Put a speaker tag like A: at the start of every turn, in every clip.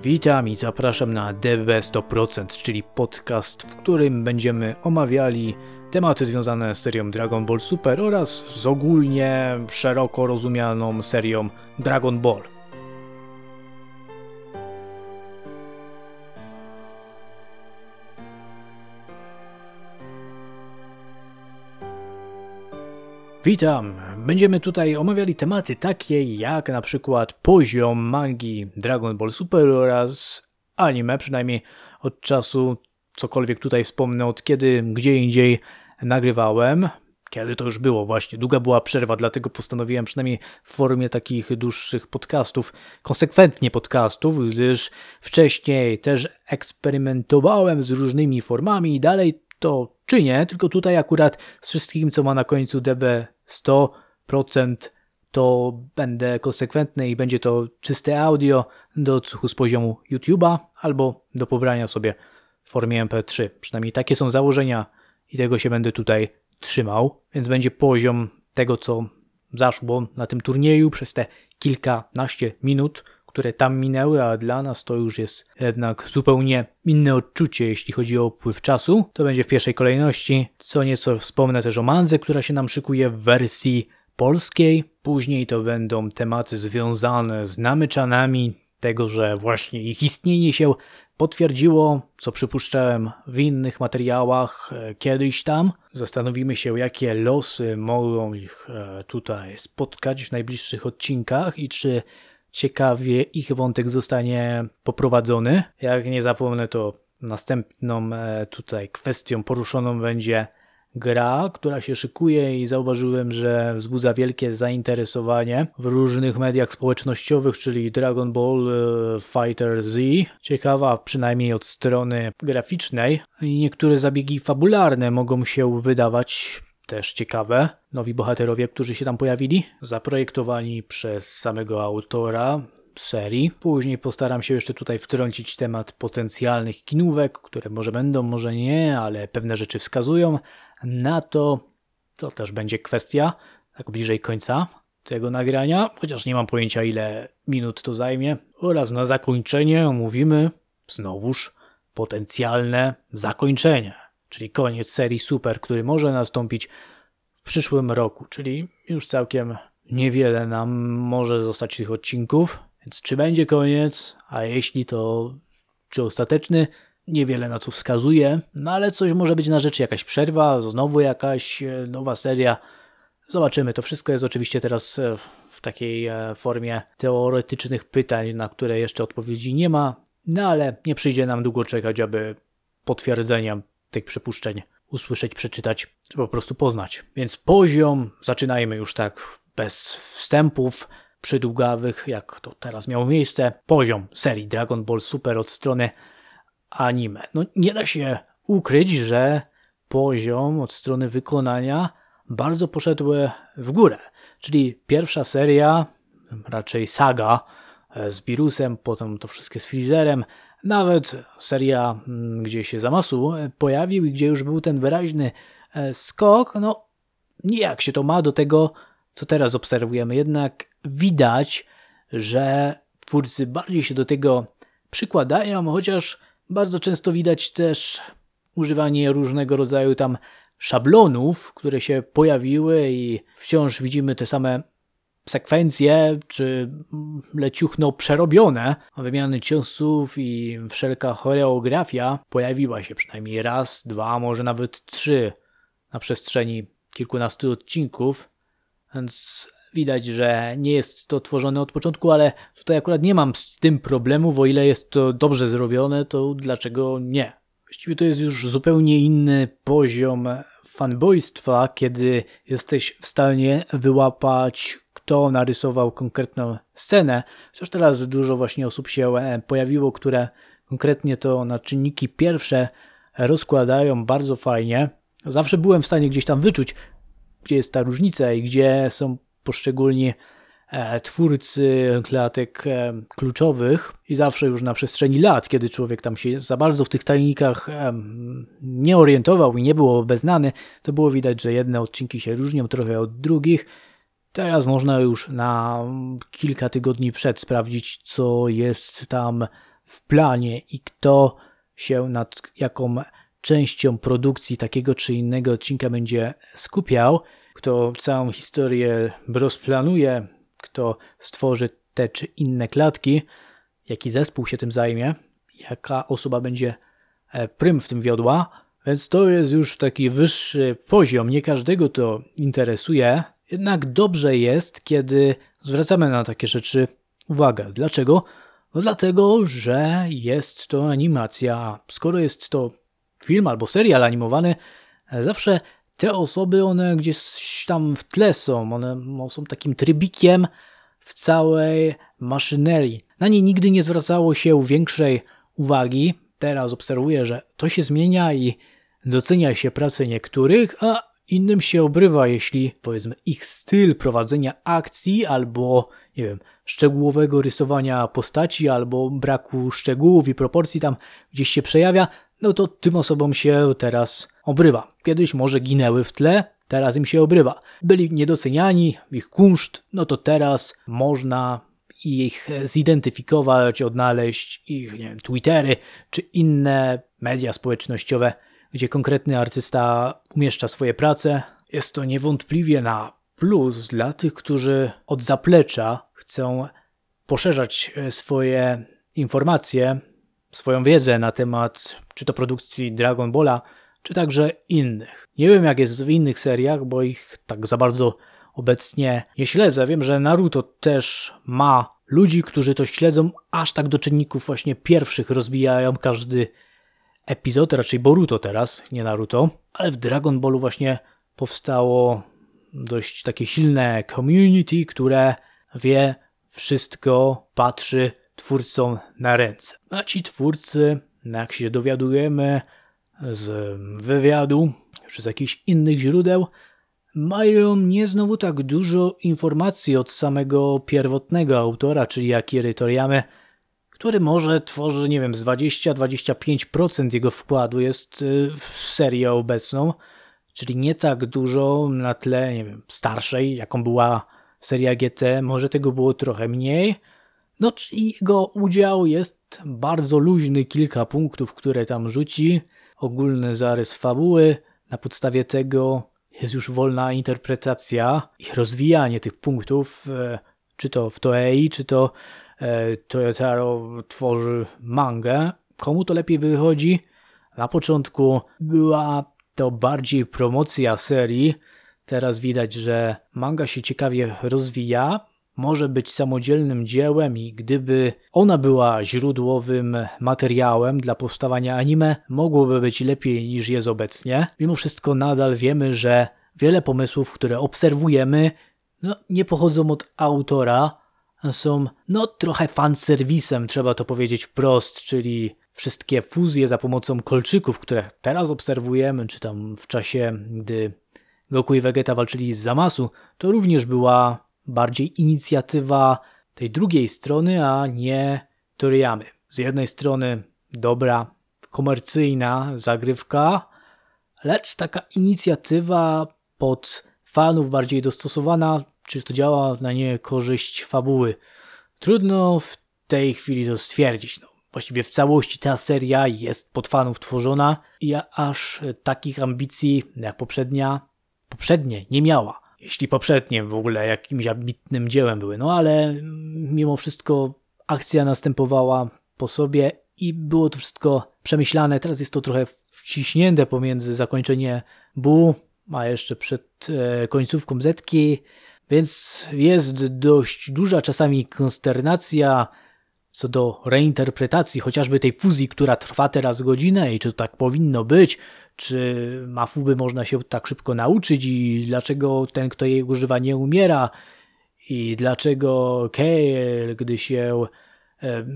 A: Witam i zapraszam na DB 100%, czyli podcast, w którym będziemy omawiali tematy związane z serią Dragon Ball Super oraz z ogólnie szeroko rozumianą serią Dragon Ball. Witam! Będziemy tutaj omawiali tematy takie jak na przykład poziom mangi Dragon Ball Super oraz anime, przynajmniej od czasu cokolwiek tutaj wspomnę, od kiedy gdzie indziej nagrywałem. Kiedy to już było właśnie, długa była przerwa, dlatego postanowiłem przynajmniej w formie takich dłuższych podcastów, konsekwentnie podcastów, gdyż wcześniej też eksperymentowałem z różnymi formami i dalej to czynię, tylko tutaj akurat z wszystkim, co ma na końcu DB 100%, to będę konsekwentny i będzie to czyste audio do odsłuchu z poziomu YouTube'a albo do pobrania sobie w formie MP3. Przynajmniej takie są założenia i tego się będę tutaj trzymał, więc będzie poziom tego, co zaszło na tym turnieju przez te kilkanaście minut, które tam minęły, a dla nas to już jest jednak zupełnie inne odczucie, jeśli chodzi o upływ czasu. To będzie w pierwszej kolejności. Co nieco wspomnę też o Manze, która się nam szykuje w wersji polskiej. Później to będą tematy związane z namyczanami, tego, że właśnie ich istnienie się potwierdziło, co przypuszczałem w innych materiałach e, kiedyś tam. Zastanowimy się, jakie losy mogą ich e, tutaj spotkać w najbliższych odcinkach i czy ciekawie ich wątek zostanie poprowadzony. Jak nie zapomnę, to następną e, tutaj kwestią poruszoną będzie gra, która się szykuje i zauważyłem, że wzbudza wielkie zainteresowanie w różnych mediach społecznościowych, czyli Dragon Ball e, Fighter Z. Ciekawa przynajmniej od strony graficznej. Niektóre zabiegi fabularne mogą się wydawać też ciekawe. Nowi bohaterowie, którzy się tam pojawili, zaprojektowani przez samego autora serii. Później postaram się jeszcze tutaj wtrącić temat potencjalnych kinówek, które może będą, może nie, ale pewne rzeczy wskazują na to. To też będzie kwestia tak bliżej końca tego nagrania, chociaż nie mam pojęcia ile minut to zajmie. Oraz na zakończenie omówimy znowuż potencjalne zakończenie czyli koniec serii Super, który może nastąpić w przyszłym roku, czyli już całkiem niewiele nam może zostać tych odcinków. Więc czy będzie koniec, a jeśli to czy ostateczny, niewiele na co wskazuje, no ale coś może być na rzeczy, jakaś przerwa, znowu jakaś e, nowa seria. Zobaczymy. To wszystko jest oczywiście teraz e, w takiej e, formie teoretycznych pytań, na które jeszcze odpowiedzi nie ma, no ale nie przyjdzie nam długo czekać, aby potwierdzenia tych przypuszczeń usłyszeć, przeczytać, czy po prostu poznać. Więc poziom, zaczynajmy już tak bez wstępów przydługawych, jak to teraz miało miejsce. Poziom serii Dragon Ball Super od strony anime. No nie da się ukryć, że poziom od strony wykonania bardzo poszedł w górę. Czyli pierwsza seria, raczej saga z Birusem, potem to wszystkie z Freezerem, nawet seria, mm, gdzie się Zamasu e, pojawił i gdzie już był ten wyraźny e, skok, no nijak się to ma do tego, co teraz obserwujemy. Jednak widać, że twórcy bardziej się do tego przykładają, chociaż bardzo często widać też używanie różnego rodzaju tam szablonów, które się pojawiły i wciąż widzimy te same sekwencje czy leciuchno przerobione. Wymiany ciosów i wszelka choreografia pojawiła się przynajmniej raz, dwa, może nawet trzy na przestrzeni kilkunastu odcinków, więc widać, że nie jest to tworzone od początku, ale tutaj akurat nie mam z tym problemów, o ile jest to dobrze zrobione, to dlaczego nie? Właściwie to jest już zupełnie inny poziom fanboystwa, kiedy jesteś w stanie wyłapać kto narysował konkretną scenę. Chociaż teraz dużo właśnie osób się e, pojawiło, które konkretnie to na czynniki pierwsze rozkładają bardzo fajnie. Zawsze byłem w stanie gdzieś tam wyczuć, gdzie jest ta różnica i gdzie są poszczególni e, twórcy klatek e, kluczowych i zawsze już na przestrzeni lat, kiedy człowiek tam się za bardzo w tych tajnikach nie orientował i nie był obeznany, to było widać, że jedne odcinki się różnią trochę od drugich. Teraz można już na kilka tygodni przed sprawdzić, co jest tam w planie i kto się nad jaką częścią produkcji takiego czy innego odcinka będzie skupiał, kto całą historię rozplanuje, kto stworzy te czy inne klatki, jaki zespół się tym zajmie, jaka osoba będzie e, prym w tym wiodła, więc to jest już taki wyższy poziom. Nie każdego to interesuje, jednak dobrze jest, kiedy zwracamy na takie rzeczy uwagę. Dlaczego? No dlatego, że jest to animacja. Skoro jest to film albo serial animowany, zawsze te osoby, one gdzieś tam w tle są, one są takim trybikiem w całej maszynerii. Na nie nigdy nie zwracało się większej uwagi. Teraz obserwuję, że to się zmienia i docenia się pracę niektórych, a innym się obrywa, jeśli powiedzmy ich styl prowadzenia akcji albo nie wiem, szczegółowego rysowania postaci albo braku szczegółów i proporcji tam gdzieś się przejawia, no to tym osobom się teraz obrywa. Kiedyś może ginęły w tle, teraz im się obrywa. Byli niedoceniani, ich kunszt, no to teraz można ich zidentyfikować, odnaleźć ich, nie wiem, Twittery czy inne media społecznościowe, gdzie konkretny artysta umieszcza swoje prace. Jest to niewątpliwie na plus dla tych, którzy od zaplecza chcą poszerzać e, swoje informacje, swoją wiedzę na temat czy to produkcji Dragon Balla, czy także innych. Nie wiem jak jest w innych seriach, bo ich tak za bardzo obecnie nie śledzę. Wiem, że Naruto też ma ludzi, którzy to śledzą, aż tak do czynników właśnie pierwszych rozbijają każdy epizod, raczej Boruto teraz, nie Naruto, ale w Dragon Ballu właśnie powstało dość takie silne community, które wie wszystko, patrzy twórcom na ręce. A ci twórcy, jak się dowiadujemy z wywiadu czy z jakichś innych źródeł, mają nie znowu tak dużo informacji od samego pierwotnego autora, czyli Akiry Toriyamy, który może tworzy, nie wiem, z 20-25% jego wkładu jest y, w serię obecną, czyli nie tak dużo na tle, nie wiem, starszej, jaką była seria GT, może tego było trochę mniej. No i jego udział jest bardzo luźny, kilka punktów, które tam rzuci, ogólny zarys fabuły, na podstawie tego jest już wolna interpretacja i rozwijanie tych punktów, e, czy to w Toei, czy to e, Toyotaro tworzy mangę. Komu to lepiej wychodzi? Na początku była to bardziej promocja serii. Teraz widać, że manga się ciekawie rozwija, może być samodzielnym dziełem i gdyby ona była źródłowym materiałem dla powstawania anime, mogłoby być lepiej niż jest obecnie. Mimo wszystko nadal wiemy, że wiele pomysłów, które obserwujemy, no, nie pochodzą od autora, są no trochę fanserwisem, trzeba to powiedzieć wprost, czyli wszystkie fuzje za pomocą kolczyków, które teraz obserwujemy, czy tam w czasie, gdy Goku i Vegeta walczyli z Zamasu, to również była bardziej inicjatywa tej drugiej strony, a nie Toriyamy. Z jednej strony dobra, komercyjna zagrywka, lecz taka inicjatywa pod fanów bardziej dostosowana, czy to działa na nie korzyść fabuły. Trudno w tej chwili to stwierdzić. No, właściwie w całości ta seria jest pod fanów tworzona i aż takich ambicji jak poprzednia, poprzednie nie miała. Jeśli poprzednie w ogóle jakimś ambitnym dziełem były, no ale mimo wszystko akcja następowała po sobie i było to wszystko przemyślane. Teraz jest to trochę wciśnięte pomiędzy zakończenie Bu, a jeszcze przed e, końcówką Zetki, więc jest dość duża czasami konsternacja, co do reinterpretacji chociażby tej fuzji, która trwa teraz godzinę i czy to tak powinno być, czy mafuby można się tak szybko nauczyć i dlaczego ten, kto jej używa, nie umiera? I dlaczego Kale, gdy się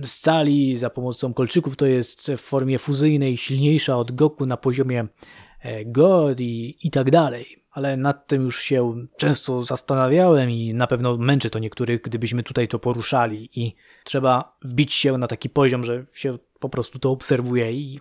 A: scali za pomocą kolczyków, to jest w formie fuzyjnej silniejsza od Goku na poziomie e, God i, i tak dalej. Ale nad tym już się często zastanawiałem i na pewno męczy to niektórych, gdybyśmy tutaj to poruszali i trzeba wbić się na taki poziom, że się po prostu to obserwuje i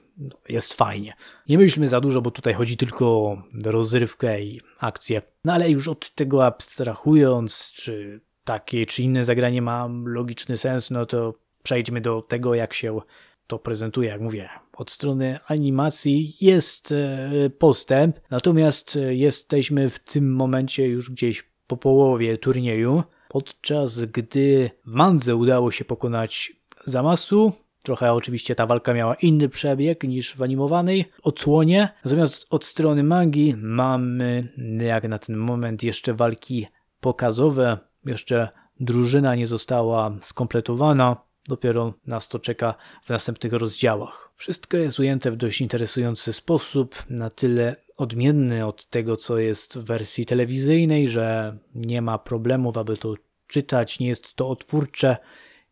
A: jest fajnie. Nie myślmy za dużo, bo tutaj chodzi tylko o rozrywkę i akcję. No ale już od tego abstrahując, czy takie czy inne zagranie ma logiczny sens, no to przejdźmy do tego, jak się to prezentuje, jak mówię. Od strony animacji jest e, postęp, natomiast e, jesteśmy w tym momencie już gdzieś po połowie turnieju, podczas gdy w Mandze udało się pokonać Zamasu, Trochę oczywiście ta walka miała inny przebieg niż w animowanej odsłonie. Natomiast od strony mangi mamy jak na ten moment jeszcze walki pokazowe. Jeszcze drużyna nie została skompletowana. Dopiero nas to czeka w następnych rozdziałach. Wszystko jest ujęte w dość interesujący sposób, na tyle odmienny od tego, co jest w wersji telewizyjnej, że nie ma problemów, aby to czytać, nie jest to otwórcze,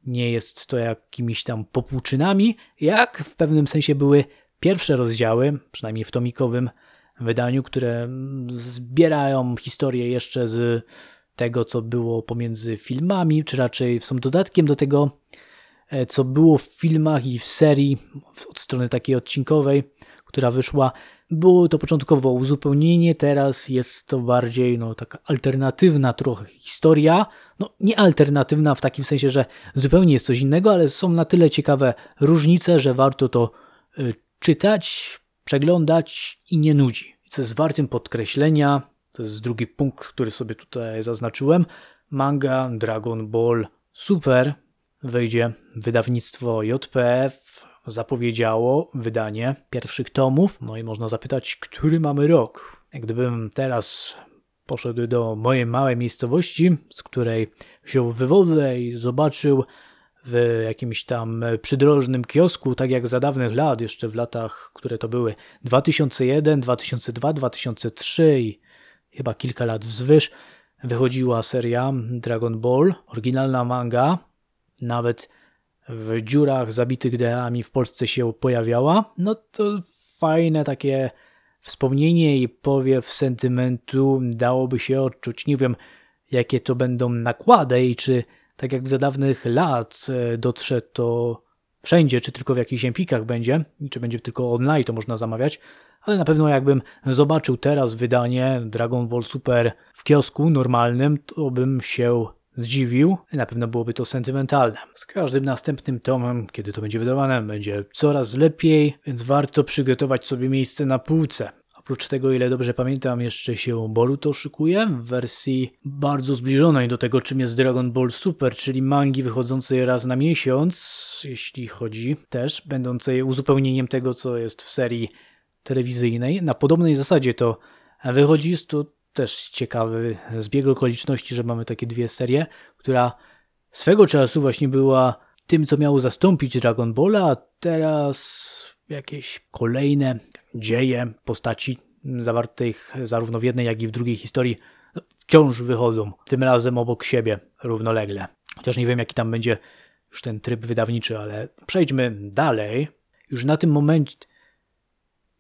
A: nie jest to jakimiś tam popłuczynami, jak w pewnym sensie były pierwsze rozdziały, przynajmniej w tomikowym wydaniu, które zbierają historię jeszcze z tego, co było pomiędzy filmami, czy raczej są dodatkiem do tego, e, co było w filmach i w serii od strony takiej odcinkowej, która wyszła. Było to początkowo uzupełnienie, teraz jest to bardziej no, taka alternatywna trochę historia. No nie alternatywna w takim sensie, że zupełnie jest coś innego, ale są na tyle ciekawe różnice, że warto to y, czytać, przeglądać i nie nudzi. Co jest wartym podkreślenia, to jest drugi punkt, który sobie tutaj zaznaczyłem. Manga Dragon Ball Super wejdzie wydawnictwo JPF zapowiedziało wydanie pierwszych tomów. No i można zapytać, który mamy rok. Gdybym teraz poszedł do mojej małej miejscowości, z której się wywodzę i zobaczył w jakimś tam przydrożnym kiosku, tak jak za dawnych lat, jeszcze w latach, które to były 2001, 2002, 2003 i chyba kilka lat wzwyż, wychodziła seria Dragon Ball, oryginalna manga, nawet w dziurach zabitych deami w Polsce się pojawiała, no to fajne takie wspomnienie i powiew sentymentu. Dałoby się odczuć. Nie wiem, jakie to będą nakłady i czy tak jak za dawnych lat e, dotrze to wszędzie, czy tylko w jakichś empikach będzie, czy będzie tylko online to można zamawiać, ale na pewno jakbym zobaczył teraz wydanie Dragon Ball Super w kiosku normalnym, to bym się zdziwił. Na pewno byłoby to sentymentalne. Z każdym następnym tomem, kiedy to będzie wydawane, będzie coraz lepiej, więc warto przygotować sobie miejsce na półce. Oprócz tego, ile dobrze pamiętam, jeszcze się Boruto szykuje w wersji bardzo zbliżonej do tego, czym jest Dragon Ball Super, czyli mangi wychodzącej raz na miesiąc, jeśli chodzi też, będącej uzupełnieniem tego, co jest w serii telewizyjnej. Na podobnej zasadzie to wychodzi, jest to też ciekawy zbieg okoliczności, że mamy takie dwie serie, która swego czasu właśnie była tym, co miało zastąpić Dragon Balla, a teraz jakieś kolejne dzieje postaci zawartych zarówno w jednej, jak i w drugiej historii wciąż wychodzą, tym razem obok siebie równolegle. Chociaż nie wiem, jaki tam będzie już ten tryb wydawniczy, ale przejdźmy dalej. Już na tym momencie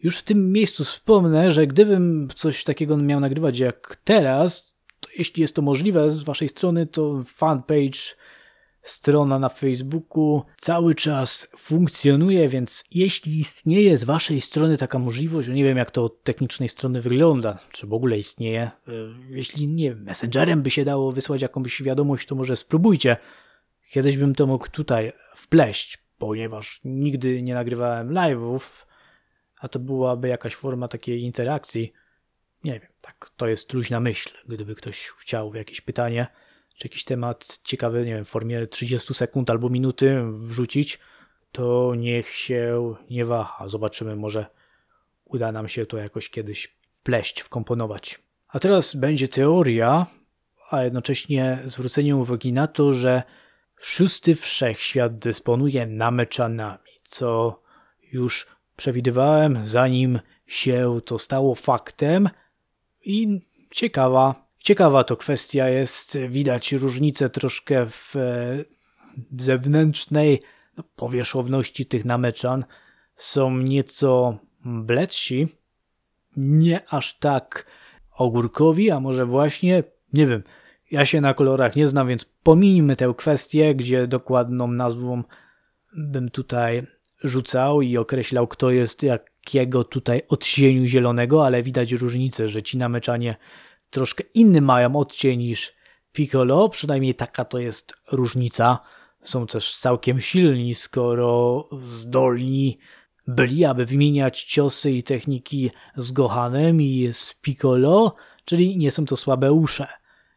A: już w tym miejscu wspomnę, że gdybym coś takiego miał nagrywać jak teraz, to jeśli jest to możliwe z waszej strony, to fanpage, strona na Facebooku cały czas funkcjonuje, więc jeśli istnieje z waszej strony taka możliwość, nie wiem jak to od technicznej strony wygląda, czy w ogóle istnieje, e, jeśli nie wiem, messengerem by się dało wysłać jakąś wiadomość, to może spróbujcie. Kiedyś bym to mógł tutaj wpleść, ponieważ nigdy nie nagrywałem live'ów, a to byłaby jakaś forma takiej interakcji. Nie wiem, tak, to jest luźna myśl. Gdyby ktoś chciał jakieś pytanie, czy jakiś temat ciekawy, nie wiem, w formie 30 sekund albo minuty wrzucić, to niech się nie waha. Zobaczymy, może uda nam się to jakoś kiedyś wpleść, wkomponować. A teraz będzie teoria, a jednocześnie zwrócenie uwagi na to, że szósty wszechświat dysponuje nameczanami, co już przewidywałem, zanim się to stało faktem. I ciekawa, ciekawa to kwestia jest. Widać różnicę troszkę w e, zewnętrznej no, powierzchowności tych nameczan. Są nieco bledsi, nie aż tak ogórkowi, a może właśnie, nie wiem, ja się na kolorach nie znam, więc pominijmy tę kwestię, gdzie dokładną nazwą bym tutaj rzucał i określał, kto jest jakiego tutaj odcieniu zielonego, ale widać różnicę, że ci nameczanie troszkę inny mają odcień niż Piccolo, przynajmniej taka to jest różnica. są też całkiem silni, skoro zdolni byli, aby wymieniać ciosy i techniki z Gohanem i z Piccolo, czyli nie są to słabe usze.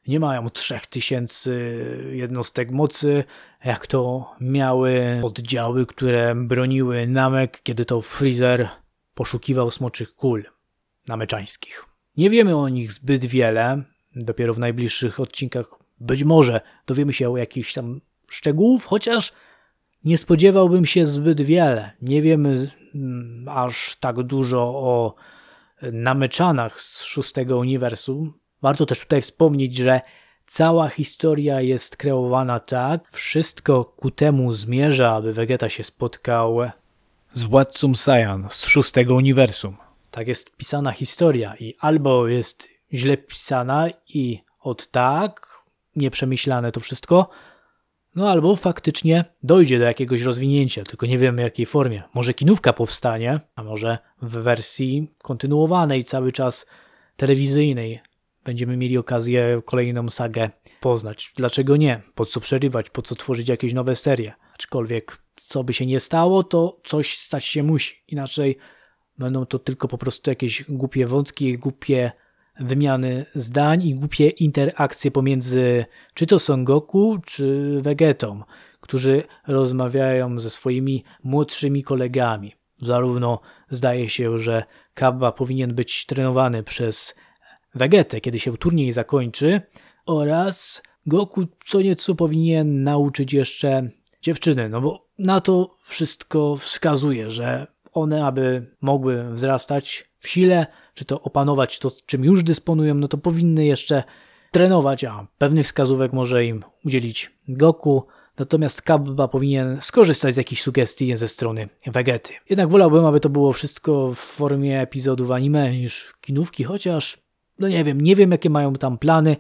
A: Nie mają trzech tysięcy jednostek mocy, jak to miały oddziały, które broniły Namek, kiedy to Freezer poszukiwał smoczych kul nameczańskich. Nie wiemy o nich zbyt wiele, dopiero w najbliższych odcinkach być może dowiemy się o jakichś tam szczegółów, chociaż nie spodziewałbym się zbyt wiele. Nie wiemy mm, aż tak dużo o nameczanach z szóstego uniwersum. Warto też tutaj wspomnieć, że cała historia jest kreowana tak, wszystko ku temu zmierza, aby Vegeta się spotkał z władcą Saiyan z szóstego uniwersum. Tak jest pisana historia i albo jest źle pisana i od tak, nieprzemyślane to wszystko, no albo faktycznie dojdzie do jakiegoś rozwinięcia, tylko nie wiemy jakiej formie. Może kinówka powstanie, a może w wersji kontynuowanej cały czas telewizyjnej będziemy mieli okazję kolejną sagę poznać. Dlaczego nie? Po co przerywać? Po co tworzyć jakieś nowe serie? Aczkolwiek co by się nie stało, to coś stać się musi. Inaczej będą to tylko po prostu jakieś głupie wątki, głupie wymiany zdań i głupie interakcje pomiędzy czy to Son Goku, czy Vegetą, którzy rozmawiają ze swoimi młodszymi kolegami. Zarówno zdaje się, że Kabba powinien być trenowany przez Vegetę, kiedy się turniej zakończy, oraz Goku co nieco powinien nauczyć jeszcze dziewczyny, no bo na to wszystko wskazuje, że one, aby mogły wzrastać w sile, czy to opanować to, czym już dysponują, no to powinny jeszcze trenować, a pewnych wskazówek może im udzielić Goku, natomiast Kabba powinien skorzystać z jakichś sugestii ze strony Vegety. Jednak wolałbym, aby to było wszystko w formie epizodów anime niż kinówki, chociaż no nie wiem, nie wiem jakie mają tam plany,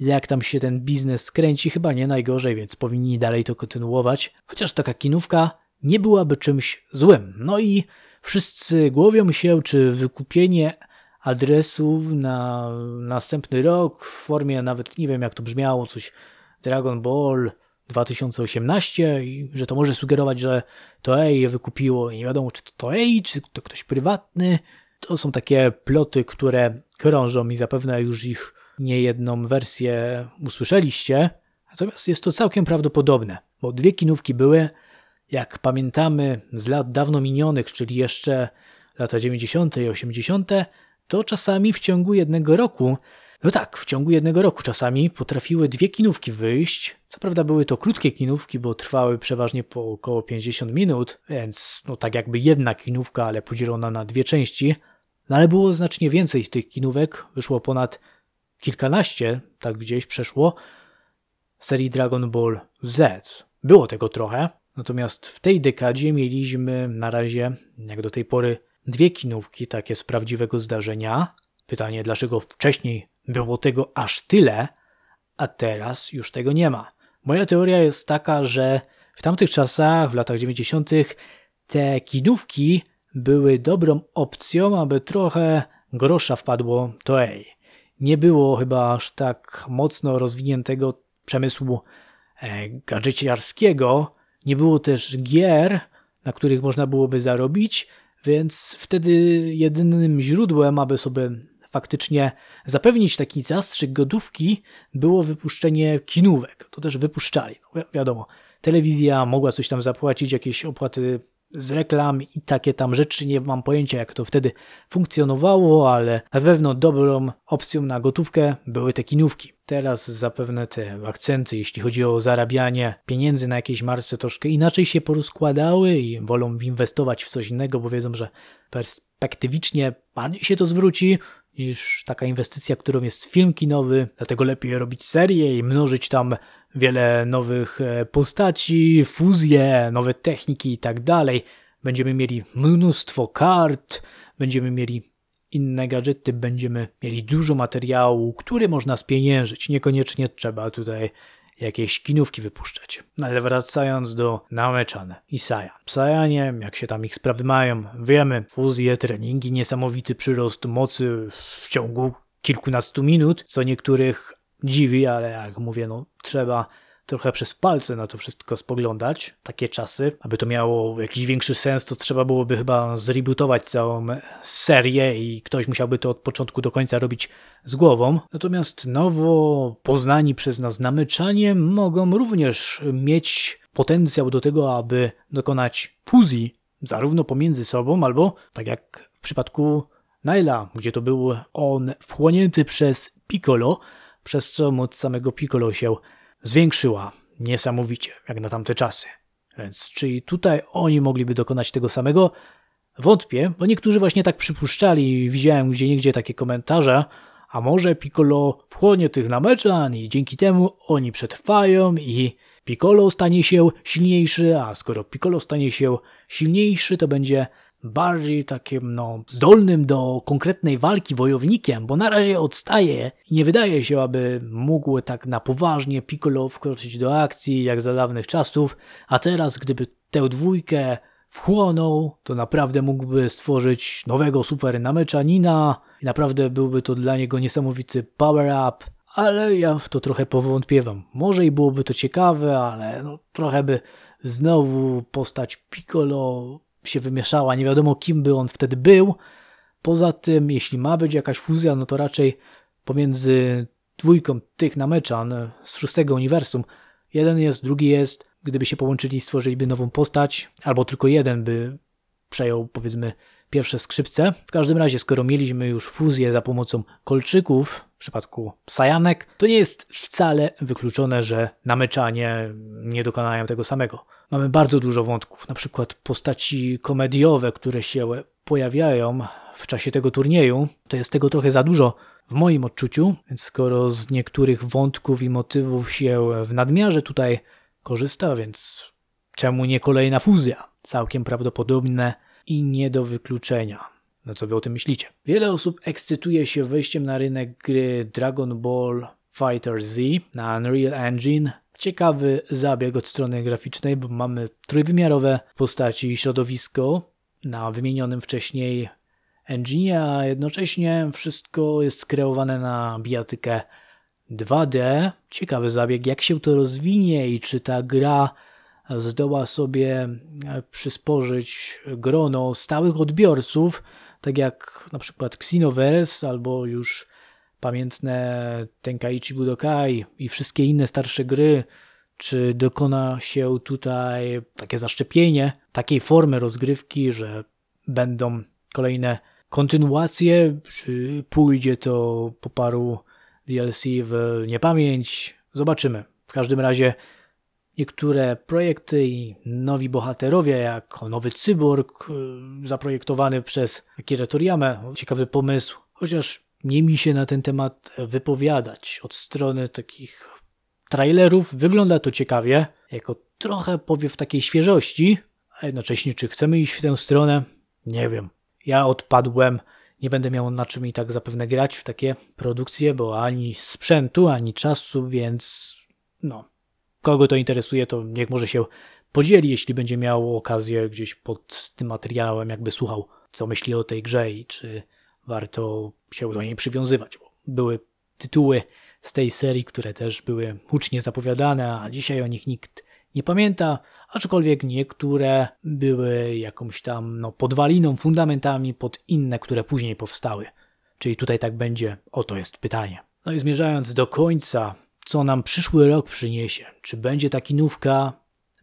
A: jak tam się ten biznes skręci, chyba nie najgorzej, więc powinni dalej to kontynuować. Chociaż taka kinówka nie byłaby czymś złym. No i wszyscy głowią się, czy wykupienie adresów na następny rok w formie nawet nie wiem jak to brzmiało, coś Dragon Ball 2018 i że to może sugerować, że to EA je wykupiło i nie wiadomo czy to, EA, czy to ktoś prywatny. To są takie ploty, które krążą i zapewne już ich niejedną wersję usłyszeliście. Natomiast jest to całkiem prawdopodobne, bo dwie kinówki były, jak pamiętamy z lat dawno minionych, czyli jeszcze lata 90. i 80., to czasami w ciągu jednego roku, no tak, w ciągu jednego roku czasami potrafiły dwie kinówki wyjść. Co prawda były to krótkie kinówki, bo trwały przeważnie po około 50 minut, więc no tak jakby jedna kinówka, ale podzielona na dwie części. No ale było znacznie więcej tych kinówek, wyszło ponad kilkanaście, tak gdzieś przeszło, serii Dragon Ball Z. Było tego trochę, natomiast w tej dekadzie mieliśmy na razie, jak do tej pory, dwie kinówki takie z prawdziwego zdarzenia. Pytanie, dlaczego wcześniej było tego aż tyle, a teraz już tego nie ma. Moja teoria jest taka, że w tamtych czasach, w latach 90., te kinówki były dobrą opcją, aby trochę grosza wpadło Toei nie było chyba aż tak mocno rozwiniętego przemysłu e, gadżeciarskiego, nie było też gier, na których można byłoby zarobić, więc wtedy jedynym źródłem, aby sobie faktycznie zapewnić taki zastrzyk gotówki, było wypuszczenie kinówek. To też wypuszczali. No, wi wiadomo, telewizja mogła coś tam zapłacić, jakieś opłaty z reklam i takie tam rzeczy. Nie mam pojęcia, jak to wtedy funkcjonowało, ale na pewno dobrą opcją na gotówkę były te kinówki. Teraz zapewne te akcenty, jeśli chodzi o zarabianie pieniędzy na jakiejś marce, troszkę inaczej się porozkładały i wolą inwestować w coś innego, bo wiedzą, że perspektywicznie bardziej się to zwróci niż taka inwestycja, którą jest film kinowy, dlatego lepiej robić serię i mnożyć tam wiele nowych e, postaci, fuzje, nowe techniki i tak dalej. Będziemy mieli mnóstwo kart, będziemy mieli inne gadżety, będziemy mieli dużo materiału, który można spieniężyć. Niekoniecznie trzeba tutaj jakieś kinówki wypuszczać. Ale wracając do Naoechan i Saiyan. W Saiyanie, jak się tam ich sprawy mają, wiemy, fuzje, treningi, niesamowity przyrost mocy w ciągu kilkunastu minut, co niektórych dziwi, ale jak mówię, no trzeba trochę przez palce na to wszystko spoglądać, takie czasy. Aby to miało jakiś większy sens, to trzeba byłoby chyba zrebootować całą serię i ktoś musiałby to od początku do końca robić z głową. Natomiast nowo poznani przez nas namyczanie mogą również mieć potencjał do tego, aby dokonać fuzji zarówno pomiędzy sobą, albo tak jak w przypadku Naila, gdzie to był on wchłonięty przez Piccolo, przez co moc samego Piccolo się zwiększyła niesamowicie, jak na tamte czasy. Więc czy i tutaj oni mogliby dokonać tego samego? Wątpię, bo niektórzy właśnie tak przypuszczali, widziałem gdzie niegdzie takie komentarze, a może Piccolo wchłonie tych nameczan i dzięki temu oni przetrwają i Piccolo stanie się silniejszy, a skoro Piccolo stanie się silniejszy, to będzie bardziej takim, no, zdolnym do konkretnej walki wojownikiem, bo na razie odstaje i nie wydaje się, aby mógł tak na poważnie Piccolo wkroczyć do akcji jak za dawnych czasów, a teraz gdyby tę dwójkę wchłonął, to naprawdę mógłby stworzyć nowego super nameczanina i naprawdę byłby to dla niego niesamowity power-up, ale ja w to trochę powątpiewam. Może i byłoby to ciekawe, ale no, trochę by znowu postać Piccolo się wymieszała, nie wiadomo kim by on wtedy był. Poza tym, jeśli ma być jakaś fuzja, no to raczej pomiędzy dwójką tych nameczan z szóstego uniwersum. Jeden jest, drugi jest. Gdyby się połączyli, stworzyliby nową postać, albo tylko jeden by przejął, powiedzmy, pierwsze skrzypce. W każdym razie, skoro mieliśmy już fuzję za pomocą kolczyków, w przypadku Sajanek, to nie jest wcale wykluczone, że nameczanie nie dokonają tego samego. Mamy bardzo dużo wątków, na przykład postaci komediowe, które się pojawiają w czasie tego turnieju. To jest tego trochę za dużo w moim odczuciu, więc skoro z niektórych wątków i motywów się w nadmiarze tutaj korzysta, więc czemu nie kolejna fuzja? Całkiem prawdopodobne i nie do wykluczenia. No co wy o tym myślicie? Wiele osób ekscytuje się wejściem na rynek gry Dragon Ball Fighter Z na Unreal Engine. Ciekawy zabieg od strony graficznej, bo mamy trójwymiarowe postaci i środowisko na wymienionym wcześniej engine, a jednocześnie wszystko jest skreowane na bijatykę 2D. Ciekawy zabieg, jak się to rozwinie i czy ta gra zdoła sobie e, przysporzyć grono stałych odbiorców, tak jak na przykład Xenoverse albo już pamiętne Tenkaichi Budokai i wszystkie inne starsze gry, czy dokona się tutaj takie zaszczepienie takiej formy rozgrywki, że będą kolejne kontynuacje, czy pójdzie to po paru DLC w niepamięć. Zobaczymy. W każdym razie niektóre projekty i nowi bohaterowie, jak nowy cyborg y, zaprojektowany przez Akira Toriyama. Ciekawy pomysł, chociaż nie mi się na ten temat wypowiadać. Od strony takich trailerów wygląda to ciekawie, jako trochę powiew takiej świeżości, a jednocześnie czy chcemy iść w tę stronę? Nie wiem. Ja odpadłem, nie będę miał na czym i tak zapewne grać w takie produkcje, bo ani sprzętu, ani czasu, więc no, kogo to interesuje, to niech może się podzieli, jeśli będzie miał okazję gdzieś pod tym materiałem, jakby słuchał, co myśli o tej grze i czy warto się do niej przywiązywać. Były tytuły z tej serii, które też były hucznie zapowiadane, a dzisiaj o nich nikt nie pamięta, aczkolwiek niektóre były jakąś tam no, podwaliną, fundamentami pod inne, które później powstały. Czyli tutaj tak będzie? Oto jest pytanie. No i zmierzając do końca co nam przyszły rok przyniesie. Czy będzie ta kinówka?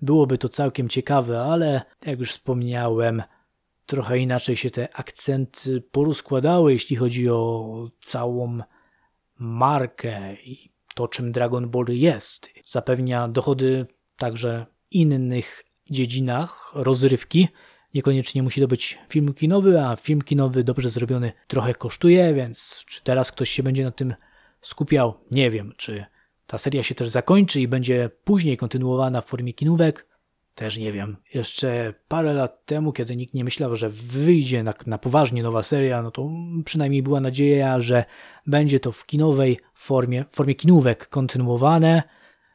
A: Byłoby to całkiem ciekawe, ale jak już wspomniałem, trochę inaczej się te akcenty porozkładały, jeśli chodzi o całą markę i to, czym Dragon Ball jest. Zapewnia dochody także innych dziedzinach rozrywki. Niekoniecznie musi to być film kinowy, a film kinowy dobrze zrobiony trochę kosztuje, więc czy teraz ktoś się będzie na tym skupiał? Nie wiem, czy ta seria się też zakończy i będzie później kontynuowana w formie kinówek. Też nie wiem. Jeszcze parę lat temu, kiedy nikt nie myślał, że wyjdzie na, na poważnie nowa seria, no to przynajmniej była nadzieja, że będzie to w kinowej formie, w formie kinówek kontynuowane.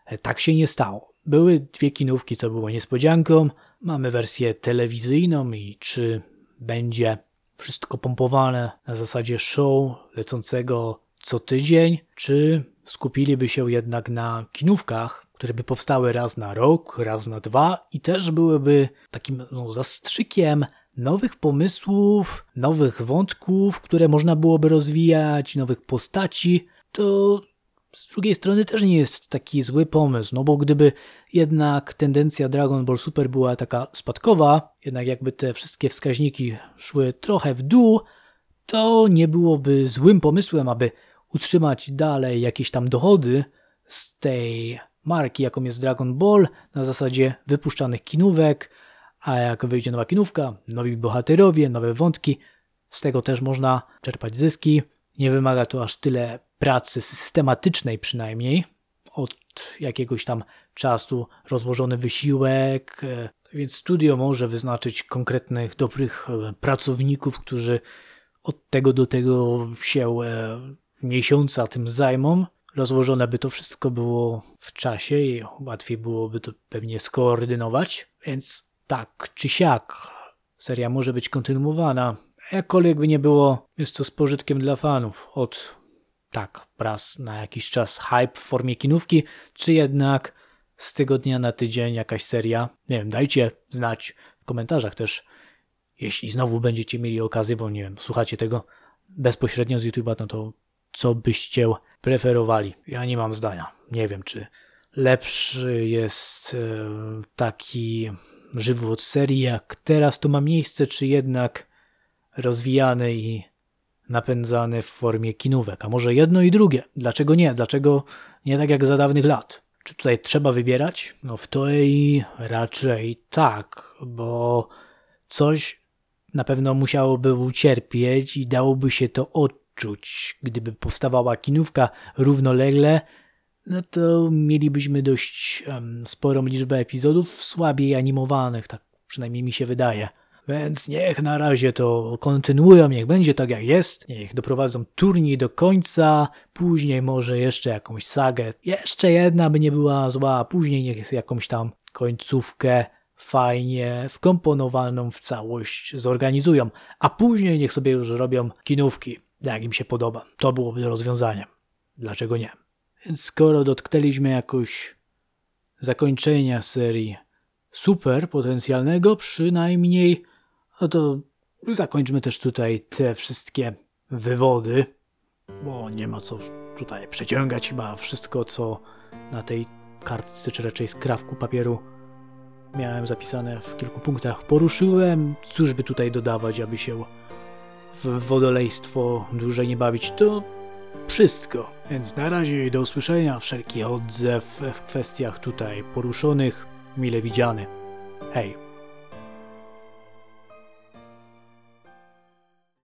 A: E, tak się nie stało. Były dwie kinówki, co było niespodzianką. Mamy wersję telewizyjną i czy będzie wszystko pompowane na zasadzie show lecącego co tydzień, czy skupiliby się jednak na kinówkach, które by powstały raz na rok, raz na dwa i też byłyby takim no, zastrzykiem nowych pomysłów, nowych wątków, które można byłoby rozwijać, nowych postaci, to z drugiej strony też nie jest taki zły pomysł, no bo gdyby jednak tendencja Dragon Ball Super była taka spadkowa, jednak jakby te wszystkie wskaźniki szły trochę w dół, to nie byłoby złym pomysłem, aby utrzymać dalej jakieś tam dochody z tej marki, jaką jest Dragon Ball, na zasadzie wypuszczanych kinówek, a jak wyjdzie nowa kinówka, nowi bohaterowie, nowe wątki, z tego też można czerpać zyski. Nie wymaga to aż tyle pracy systematycznej przynajmniej, od jakiegoś tam czasu rozłożony wysiłek, e, więc studio może wyznaczyć konkretnych, dobrych e, pracowników, którzy od tego do tego się e, miesiąca tym zajmą. Rozłożone by to wszystko było w czasie i łatwiej byłoby to pewnie skoordynować, więc tak czy siak seria może być kontynuowana. Jakkolwiek by nie było, jest to z pożytkiem dla fanów. Od tak, raz na jakiś czas hype w formie kinówki, czy jednak z tygodnia na tydzień jakaś seria. Nie wiem, dajcie znać w komentarzach też, jeśli znowu będziecie mieli okazję, bo nie wiem, słuchacie tego bezpośrednio z YouTube'a, no to co byście preferowali? Ja nie mam zdania. Nie wiem, czy lepszy jest e, taki żywot serii, jak teraz to ma miejsce, czy jednak rozwijany i napędzany w formie kinówek. A może jedno i drugie? Dlaczego nie? Dlaczego nie tak jak za dawnych lat? Czy tutaj trzeba wybierać? No w i raczej tak, bo coś na pewno musiałoby ucierpieć i dałoby się to odczuć. Gdyby powstawała kinówka równolegle, no to mielibyśmy dość um, sporą liczbę epizodów słabiej animowanych, tak przynajmniej mi się wydaje. Więc niech na razie to kontynuują, niech będzie tak jak jest, niech doprowadzą turniej do końca, później może jeszcze jakąś sagę, jeszcze jedna by nie była zła, później niech jakąś tam końcówkę fajnie wkomponowaną w całość zorganizują, a później niech sobie już robią kinówki, jak im się podoba. To byłoby rozwiązaniem. Dlaczego nie? Więc skoro dotknęliśmy jakoś zakończenia serii super potencjalnego, przynajmniej no to zakończmy też tutaj te wszystkie wywody, bo nie ma co tutaj przeciągać chyba wszystko, co na tej kartce, czy raczej skrawku papieru miałem zapisane w kilku punktach. Poruszyłem, cóż by tutaj dodawać, aby się w wodolejstwo dłużej nie bawić, to wszystko. Więc na razie do usłyszenia. Wszelki odzew w kwestiach tutaj poruszonych mile widziany. Hej.